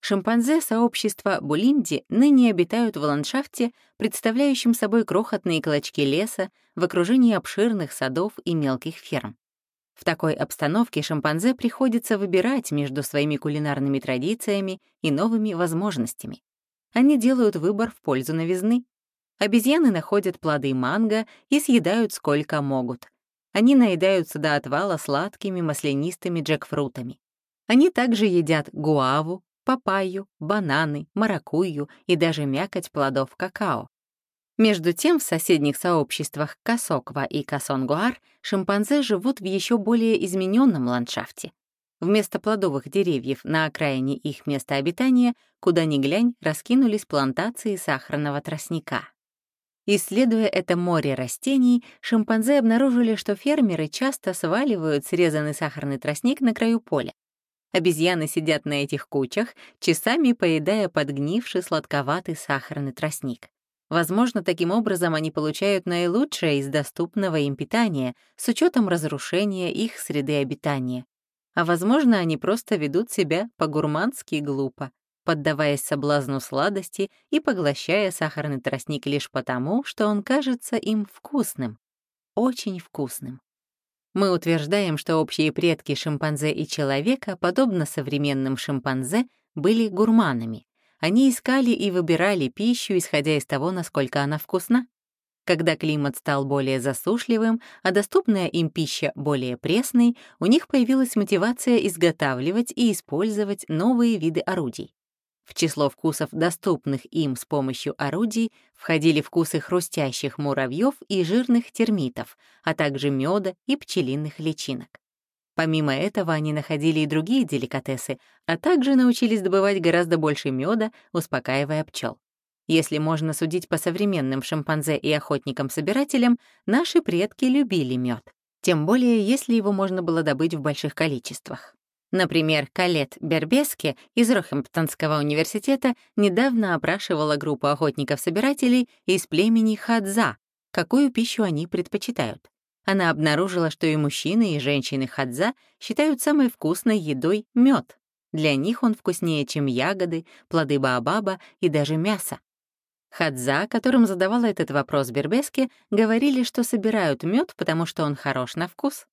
Шимпанзе сообщества Булинди ныне обитают в ландшафте, представляющем собой крохотные клочки леса в окружении обширных садов и мелких ферм. В такой обстановке шимпанзе приходится выбирать между своими кулинарными традициями и новыми возможностями. Они делают выбор в пользу новизны, Обезьяны находят плоды манго и съедают сколько могут. Они наедаются до отвала сладкими маслянистыми джекфрутами. Они также едят гуаву, папайю, бананы, маракуйю и даже мякоть плодов какао. Между тем, в соседних сообществах Касоква и Касонгуар шимпанзе живут в еще более измененном ландшафте. Вместо плодовых деревьев на окраине их места обитания, куда ни глянь, раскинулись плантации сахарного тростника. Исследуя это море растений, шимпанзе обнаружили, что фермеры часто сваливают срезанный сахарный тростник на краю поля. Обезьяны сидят на этих кучах, часами поедая подгнивший сладковатый сахарный тростник. Возможно, таким образом они получают наилучшее из доступного им питания с учетом разрушения их среды обитания. А возможно, они просто ведут себя по-гурмански глупо поддаваясь соблазну сладости и поглощая сахарный тростник лишь потому, что он кажется им вкусным, очень вкусным. Мы утверждаем, что общие предки шимпанзе и человека, подобно современным шимпанзе, были гурманами. Они искали и выбирали пищу, исходя из того, насколько она вкусна. Когда климат стал более засушливым, а доступная им пища более пресной, у них появилась мотивация изготавливать и использовать новые виды орудий. В число вкусов, доступных им с помощью орудий, входили вкусы хрустящих муравьев и жирных термитов, а также меда и пчелиных личинок. Помимо этого, они находили и другие деликатесы, а также научились добывать гораздо больше меда, успокаивая пчел. Если можно судить по современным шимпанзе и охотникам-собирателям, наши предки любили мед. Тем более, если его можно было добыть в больших количествах. Например, Калет Бербески из Рохэмптонского университета недавно опрашивала группу охотников-собирателей из племени Хадза, какую пищу они предпочитают. Она обнаружила, что и мужчины, и женщины Хадза считают самой вкусной едой мед. Для них он вкуснее, чем ягоды, плоды баобаба и даже мясо. Хадза, которым задавала этот вопрос Бербески, говорили, что собирают мед, потому что он хорош на вкус.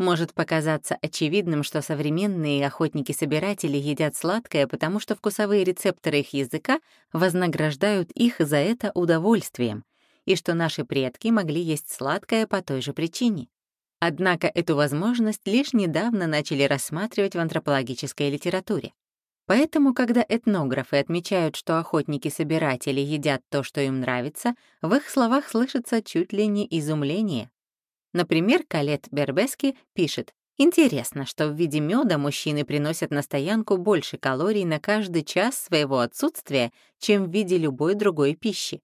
Может показаться очевидным, что современные охотники-собиратели едят сладкое, потому что вкусовые рецепторы их языка вознаграждают их за это удовольствием, и что наши предки могли есть сладкое по той же причине. Однако эту возможность лишь недавно начали рассматривать в антропологической литературе. Поэтому, когда этнографы отмечают, что охотники-собиратели едят то, что им нравится, в их словах слышится чуть ли не изумление. Например, Калет Бербески пишет, «Интересно, что в виде меда мужчины приносят на стоянку больше калорий на каждый час своего отсутствия, чем в виде любой другой пищи.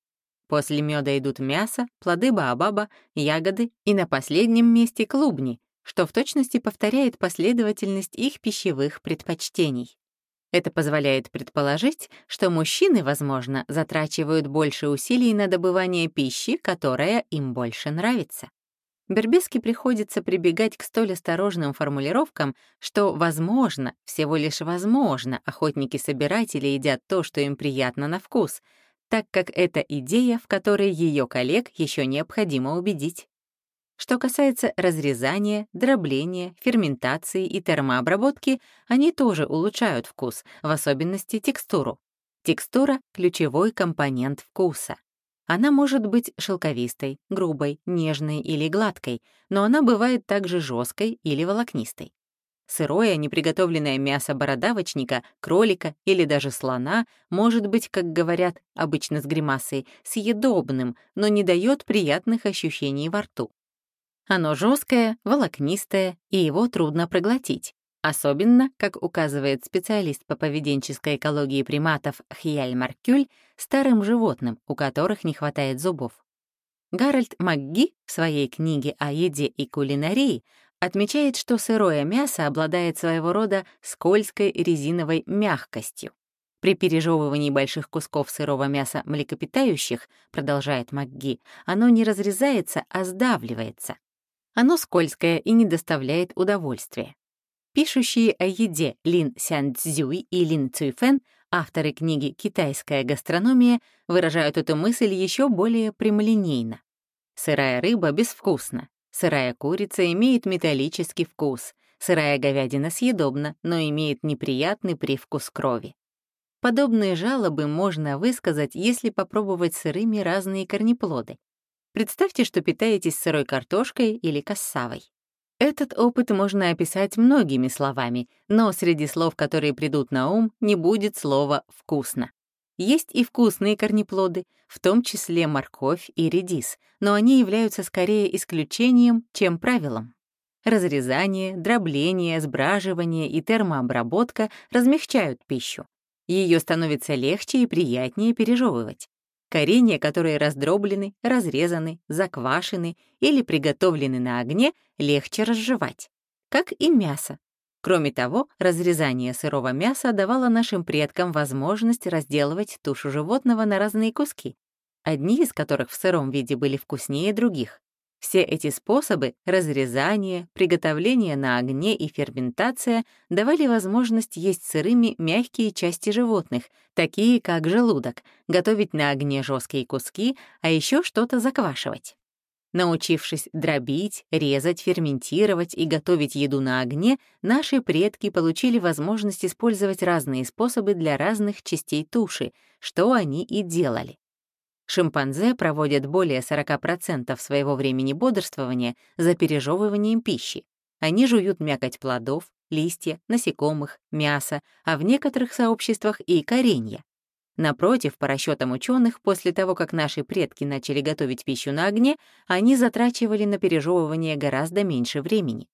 После меда идут мясо, плоды баобаба, ягоды и на последнем месте клубни, что в точности повторяет последовательность их пищевых предпочтений. Это позволяет предположить, что мужчины, возможно, затрачивают больше усилий на добывание пищи, которая им больше нравится. Бербески приходится прибегать к столь осторожным формулировкам, что, возможно, всего лишь возможно, охотники-собиратели едят то, что им приятно на вкус, так как это идея, в которой ее коллег еще необходимо убедить. Что касается разрезания, дробления, ферментации и термообработки, они тоже улучшают вкус, в особенности текстуру. Текстура — ключевой компонент вкуса. Она может быть шелковистой, грубой, нежной или гладкой, но она бывает также жесткой или волокнистой. Сырое, неприготовленное мясо бородавочника, кролика или даже слона может быть, как говорят обычно с гримасой, съедобным, но не дает приятных ощущений во рту. Оно жесткое, волокнистое, и его трудно проглотить. Особенно, как указывает специалист по поведенческой экологии приматов Хьяль Маркюль, старым животным, у которых не хватает зубов. Гарольд МакГи в своей книге о еде и кулинарии отмечает, что сырое мясо обладает своего рода скользкой резиновой мягкостью. При пережевывании больших кусков сырого мяса млекопитающих, продолжает МакГи, оно не разрезается, а сдавливается. Оно скользкое и не доставляет удовольствия. Пишущие о еде Лин Сян Цзюй и Лин Цюйфэн, авторы книги «Китайская гастрономия», выражают эту мысль еще более прямолинейно. Сырая рыба безвкусна, сырая курица имеет металлический вкус, сырая говядина съедобна, но имеет неприятный привкус крови. Подобные жалобы можно высказать, если попробовать сырыми разные корнеплоды, Представьте, что питаетесь сырой картошкой или кассавой. Этот опыт можно описать многими словами, но среди слов, которые придут на ум, не будет слова «вкусно». Есть и вкусные корнеплоды, в том числе морковь и редис, но они являются скорее исключением, чем правилом. Разрезание, дробление, сбраживание и термообработка размягчают пищу. Ее становится легче и приятнее пережевывать. Коренья, которые раздроблены, разрезаны, заквашены или приготовлены на огне, легче разжевать, как и мясо. Кроме того, разрезание сырого мяса давало нашим предкам возможность разделывать тушу животного на разные куски, одни из которых в сыром виде были вкуснее других. Все эти способы — разрезание, приготовление на огне и ферментация — давали возможность есть сырыми мягкие части животных, такие как желудок, готовить на огне жесткие куски, а еще что-то заквашивать. Научившись дробить, резать, ферментировать и готовить еду на огне, наши предки получили возможность использовать разные способы для разных частей туши, что они и делали. Шимпанзе проводят более 40% своего времени бодрствования за пережевыванием пищи. Они жуют мякоть плодов, листья, насекомых, мясо, а в некоторых сообществах и коренья. Напротив, по расчетам ученых, после того, как наши предки начали готовить пищу на огне, они затрачивали на пережевывание гораздо меньше времени.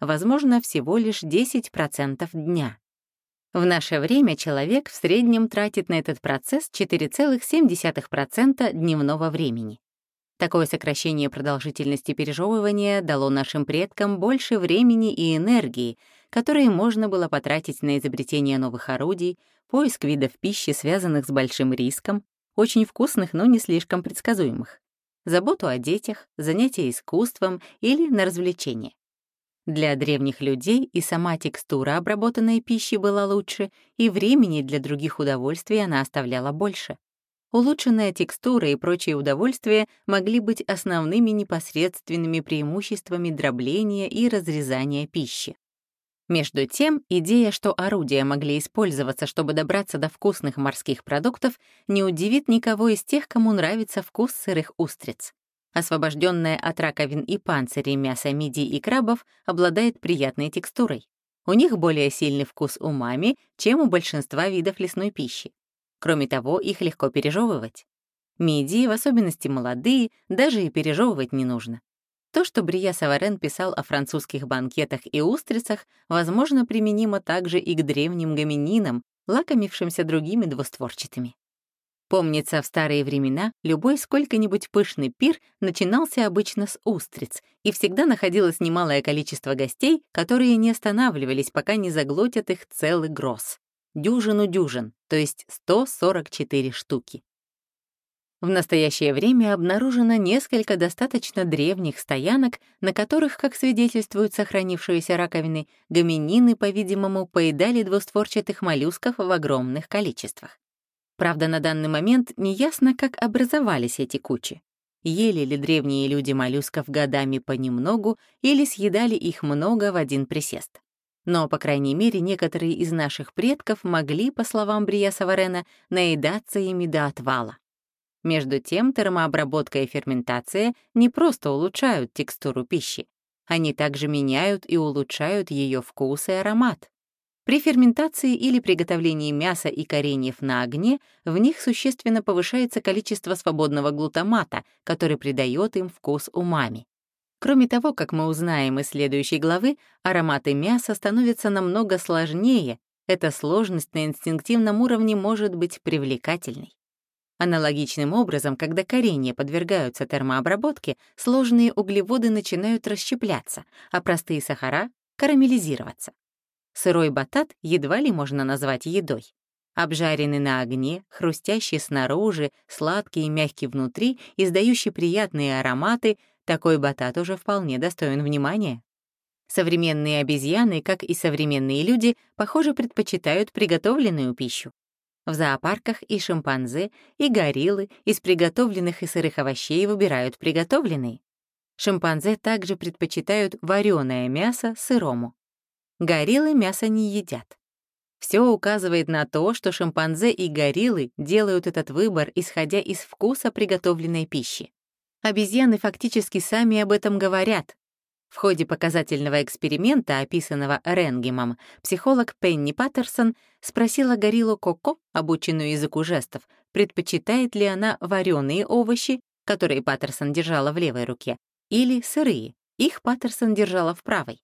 Возможно, всего лишь 10% дня. В наше время человек в среднем тратит на этот процесс 4,7% дневного времени. Такое сокращение продолжительности пережевывания дало нашим предкам больше времени и энергии, которые можно было потратить на изобретение новых орудий, поиск видов пищи, связанных с большим риском, очень вкусных, но не слишком предсказуемых, заботу о детях, занятия искусством или на развлечения. Для древних людей и сама текстура обработанной пищи была лучше, и времени для других удовольствий она оставляла больше. Улучшенная текстура и прочие удовольствия могли быть основными непосредственными преимуществами дробления и разрезания пищи. Между тем, идея, что орудия могли использоваться, чтобы добраться до вкусных морских продуктов, не удивит никого из тех, кому нравится вкус сырых устриц. Освобожденное от раковин и панцирей мясо мидий и крабов обладает приятной текстурой. У них более сильный вкус умами, чем у большинства видов лесной пищи. Кроме того, их легко пережевывать. Мидии, в особенности молодые, даже и пережевывать не нужно. То, что Брия Саварен писал о французских банкетах и устрицах, возможно, применимо также и к древним гомининам, лакомившимся другими двустворчатыми. Помнится, в старые времена любой сколько-нибудь пышный пир начинался обычно с устриц, и всегда находилось немалое количество гостей, которые не останавливались, пока не заглотят их целый гроз. Дюжину дюжин, то есть 144 штуки. В настоящее время обнаружено несколько достаточно древних стоянок, на которых, как свидетельствуют сохранившиеся раковины, гоминины, по-видимому, поедали двустворчатых моллюсков в огромных количествах. Правда, на данный момент неясно, как образовались эти кучи. Ели ли древние люди моллюсков годами понемногу или съедали их много в один присест. Но, по крайней мере, некоторые из наших предков могли, по словам Брия Саварена, наедаться ими до отвала. Между тем, термообработка и ферментация не просто улучшают текстуру пищи, они также меняют и улучшают ее вкус и аромат. При ферментации или приготовлении мяса и кореньев на огне в них существенно повышается количество свободного глутамата, который придает им вкус умами. Кроме того, как мы узнаем из следующей главы, ароматы мяса становятся намного сложнее, эта сложность на инстинктивном уровне может быть привлекательной. Аналогичным образом, когда коренья подвергаются термообработке, сложные углеводы начинают расщепляться, а простые сахара — карамелизироваться. Сырой батат едва ли можно назвать едой. Обжаренный на огне, хрустящий снаружи, сладкий и мягкий внутри, издающий приятные ароматы, такой батат уже вполне достоин внимания. Современные обезьяны, как и современные люди, похоже, предпочитают приготовленную пищу. В зоопарках и шимпанзе, и гориллы из приготовленных и сырых овощей выбирают приготовленные. Шимпанзе также предпочитают вареное мясо сырому. Гориллы мясо не едят. Все указывает на то, что шимпанзе и гориллы делают этот выбор, исходя из вкуса приготовленной пищи. Обезьяны фактически сами об этом говорят, в ходе показательного эксперимента, описанного Ренгемом, психолог Пенни Паттерсон спросила гориллу Коко, обученную языку жестов, предпочитает ли она вареные овощи, которые Паттерсон держала в левой руке, или сырые. Их Паттерсон держала в правой.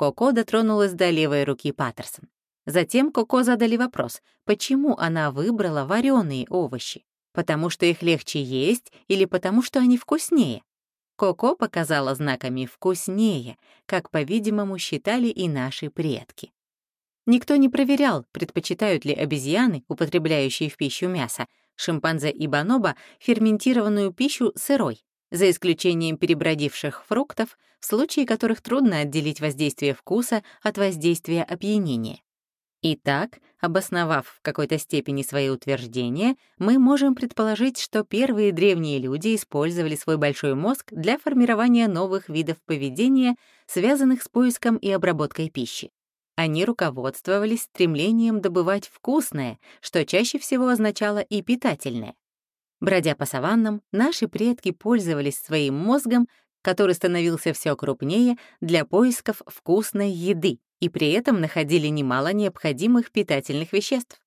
Коко дотронулась до левой руки Паттерсон. Затем Коко задали вопрос, почему она выбрала вареные овощи. Потому что их легче есть или потому что они вкуснее? Коко показала знаками «вкуснее», как, по-видимому, считали и наши предки. Никто не проверял, предпочитают ли обезьяны, употребляющие в пищу мясо, шимпанзе и бонобо, ферментированную пищу сырой, за исключением перебродивших фруктов, в случае которых трудно отделить воздействие вкуса от воздействия опьянения. Итак, обосновав в какой-то степени свои утверждения, мы можем предположить, что первые древние люди использовали свой большой мозг для формирования новых видов поведения, связанных с поиском и обработкой пищи. Они руководствовались стремлением добывать вкусное, что чаще всего означало и питательное. Бродя по саваннам, наши предки пользовались своим мозгом, который становился все крупнее, для поисков вкусной еды, и при этом находили немало необходимых питательных веществ.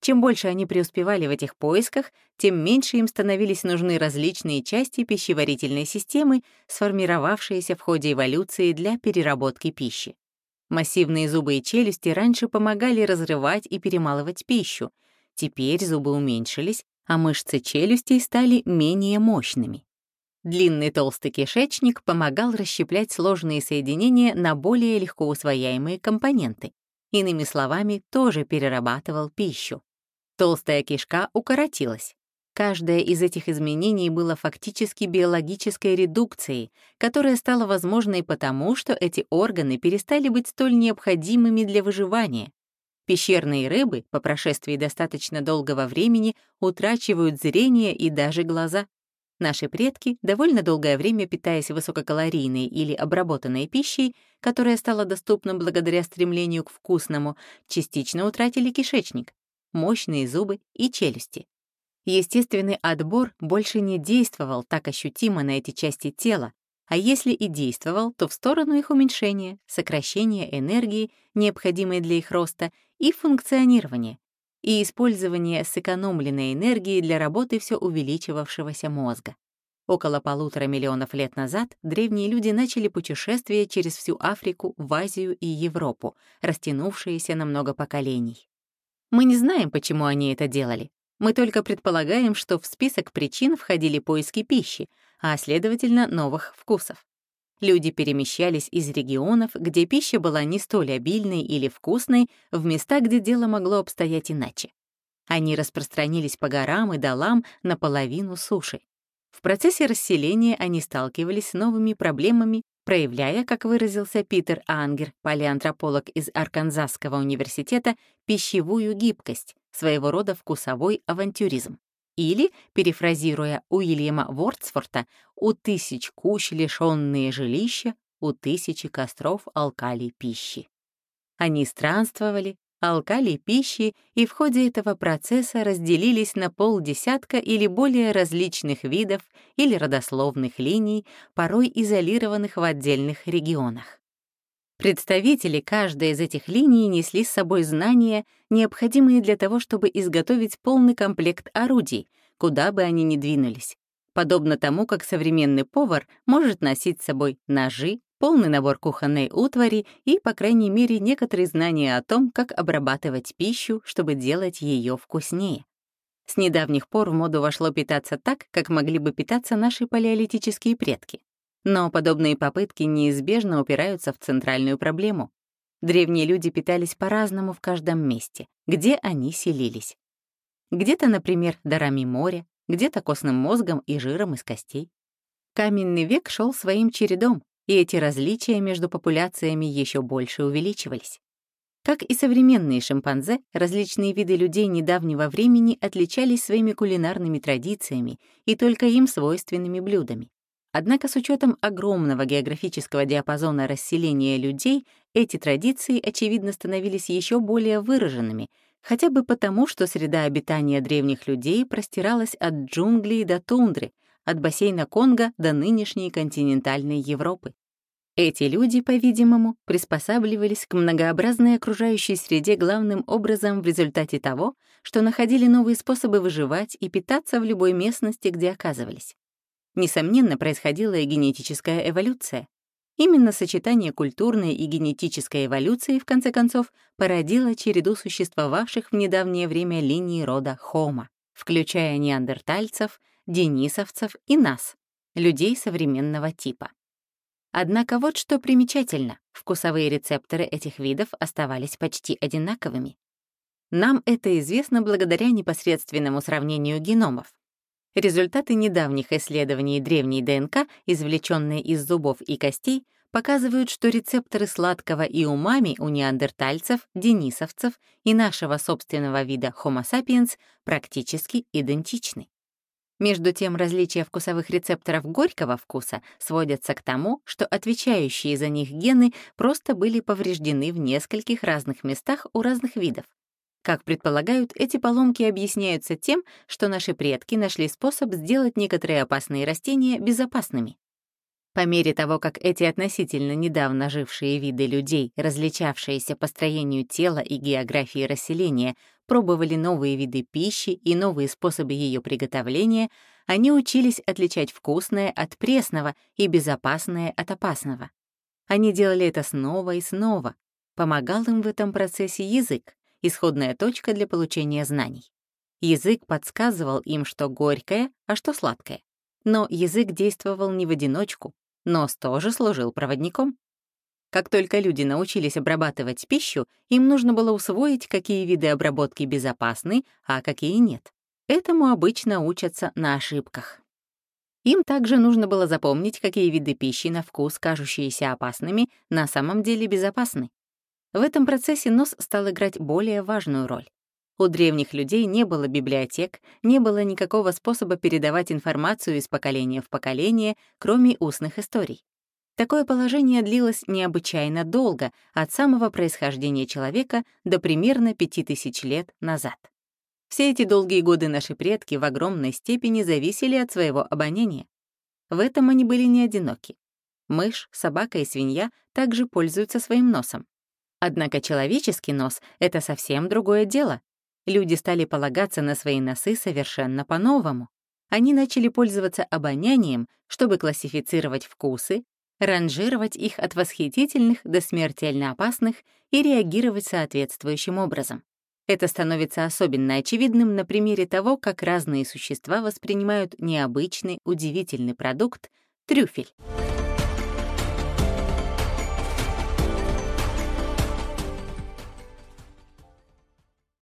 Чем больше они преуспевали в этих поисках, тем меньше им становились нужны различные части пищеварительной системы, сформировавшиеся в ходе эволюции для переработки пищи. Массивные зубы и челюсти раньше помогали разрывать и перемалывать пищу. Теперь зубы уменьшились, а мышцы челюстей стали менее мощными. Длинный толстый кишечник помогал расщеплять сложные соединения на более легко усвояемые компоненты. Иными словами, тоже перерабатывал пищу. Толстая кишка укоротилась. Каждое из этих изменений было фактически биологической редукцией, которая стала возможной потому, что эти органы перестали быть столь необходимыми для выживания. Пещерные рыбы по прошествии достаточно долгого времени утрачивают зрение и даже глаза. Наши предки, довольно долгое время питаясь высококалорийной или обработанной пищей, которая стала доступна благодаря стремлению к вкусному, частично утратили кишечник, мощные зубы и челюсти. Естественный отбор больше не действовал так ощутимо на эти части тела, а если и действовал, то в сторону их уменьшения, сокращения энергии, необходимой для их роста, и функционирования, и использования сэкономленной энергии для работы все увеличивавшегося мозга. Около полутора миллионов лет назад древние люди начали путешествие через всю Африку, в Азию и Европу, растянувшиеся на много поколений. Мы не знаем, почему они это делали, мы только предполагаем, что в список причин входили поиски пищи, а, следовательно, новых вкусов. Люди перемещались из регионов, где пища была не столь обильной или вкусной, в места, где дело могло обстоять иначе. Они распространились по горам и долам наполовину суши. В процессе расселения они сталкивались с новыми проблемами, проявляя, как выразился Питер Ангер, палеантрополог из Арканзасского университета, пищевую гибкость, своего рода вкусовой авантюризм. Или, перефразируя Уильяма Вордсворта, «У тысяч кущ лишенные жилища, у тысячи костров алкали пищи». Они странствовали, алкали пищи и в ходе этого процесса разделились на полдесятка или более различных видов или родословных линий, порой изолированных в отдельных регионах. Представители каждой из этих линий несли с собой знания, необходимые для того, чтобы изготовить полный комплект орудий, куда бы они ни двинулись. Подобно тому, как современный повар может носить с собой ножи, полный набор кухонной утвари и, по крайней мере, некоторые знания о том, как обрабатывать пищу, чтобы делать ее вкуснее. С недавних пор в моду вошло питаться так, как могли бы питаться наши палеолитические предки. Но подобные попытки неизбежно упираются в центральную проблему. Древние люди питались по-разному в каждом месте, где они селились. Где-то, например, дарами моря, где-то костным мозгом и жиром из костей. Каменный век шел своим чередом, и эти различия между популяциями еще больше увеличивались. Как и современные шимпанзе, различные виды людей недавнего времени отличались своими кулинарными традициями и только им свойственными блюдами. Однако с учетом огромного географического диапазона расселения людей, эти традиции, очевидно, становились еще более выраженными, хотя бы потому, что среда обитания древних людей простиралась от джунглей до тундры, от бассейна Конго до нынешней континентальной Европы. Эти люди, по-видимому, приспосабливались к многообразной окружающей среде главным образом в результате того, что находили новые способы выживать и питаться в любой местности, где оказывались. Несомненно, происходила и генетическая эволюция. Именно сочетание культурной и генетической эволюции, в конце концов, породило череду существовавших в недавнее время линий рода Homo, включая неандертальцев, денисовцев и нас, людей современного типа. Однако вот что примечательно, вкусовые рецепторы этих видов оставались почти одинаковыми. Нам это известно благодаря непосредственному сравнению геномов. Результаты недавних исследований древней ДНК, извлеченные из зубов и костей, показывают, что рецепторы сладкого и умами у неандертальцев, денисовцев и нашего собственного вида Homo sapiens практически идентичны. Между тем, различия вкусовых рецепторов горького вкуса сводятся к тому, что отвечающие за них гены просто были повреждены в нескольких разных местах у разных видов. Как предполагают, эти поломки объясняются тем, что наши предки нашли способ сделать некоторые опасные растения безопасными. По мере того, как эти относительно недавно жившие виды людей, различавшиеся по строению тела и географии расселения, пробовали новые виды пищи и новые способы ее приготовления, они учились отличать вкусное от пресного и безопасное от опасного. Они делали это снова и снова. Помогал им в этом процессе язык, исходная точка для получения знаний. Язык подсказывал им, что горькое, а что сладкое. Но язык действовал не в одиночку, Нос тоже служил проводником. Как только люди научились обрабатывать пищу, им нужно было усвоить, какие виды обработки безопасны, а какие нет. Этому обычно учатся на ошибках. Им также нужно было запомнить, какие виды пищи на вкус, кажущиеся опасными, на самом деле безопасны. В этом процессе нос стал играть более важную роль. У древних людей не было библиотек, не было никакого способа передавать информацию из поколения в поколение, кроме устных историй. Такое положение длилось необычайно долго, от самого происхождения человека до примерно 5000 лет назад. Все эти долгие годы наши предки в огромной степени зависели от своего обоняния. В этом они были не одиноки. Мышь, собака и свинья также пользуются своим носом. Однако человеческий нос — это совсем другое дело, Люди стали полагаться на свои носы совершенно по-новому. Они начали пользоваться обонянием, чтобы классифицировать вкусы, ранжировать их от восхитительных до смертельно опасных и реагировать соответствующим образом. Это становится особенно очевидным на примере того, как разные существа воспринимают необычный, удивительный продукт — трюфель.